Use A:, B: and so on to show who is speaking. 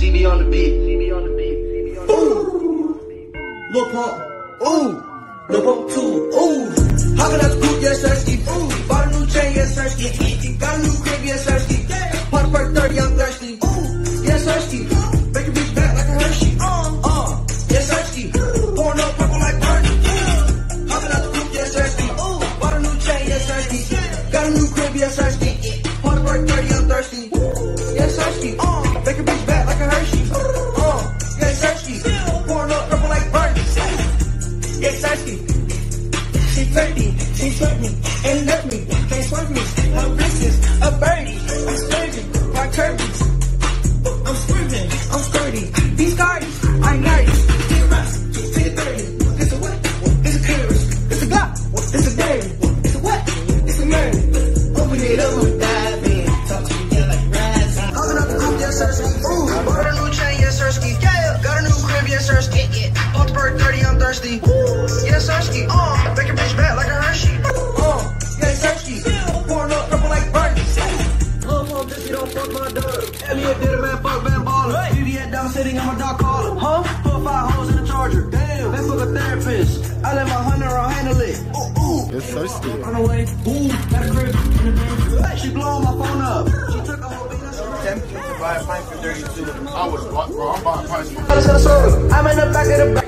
A: Be on the beat. Be on the beat. She be on the beat. Ooh. Lil Pump. Ooh. Lil Pump too. Ooh. Hopping out the coupe, yes, thirsty. Ooh. Bought a new chain, yes, thirsty. Got a new crib, yes, thirsty. Pop a perk 30, I'm thirsty. Ooh. Yes, thirsty. Make a bitch back like a Hershey. Uh, uh. Yes, thirsty. Pouring up purple like Birdie. Hopping out the coupe, yes, thirsty. Ooh. Bought a new chain, yes, thirsty. Got a new crib, yes, thirsty. Pop a perk 30, I'm thirsty. Yes, thirsty. Uh. Yes, thirsty. She flirty, she flirt me, and left me, can't swerve me. My business, a birdie, I'm sturdy, thirsty. Yes, sirski. Uh, make a bitch back like a Hershey. Uh, yes, sirski. Pouring up purple like Birdie. Lil' Pump, this shit don't fuck my dog. Elliot did a man, fuck Van Baller. BB down sitting, I'm a dog caller. Huh? Put five holes in the charger. Damn. Let's book a therapist. I let my hunter on handle it. Oh, ooh, ooh.
B: It's thirsty.
A: On the way. Ooh, got a crib. in. She blowing my phone up. She took a whole beat.
B: Tempted to buy a pint for 32. I would bro. I'm buying pints for
A: I'm in the back of the back.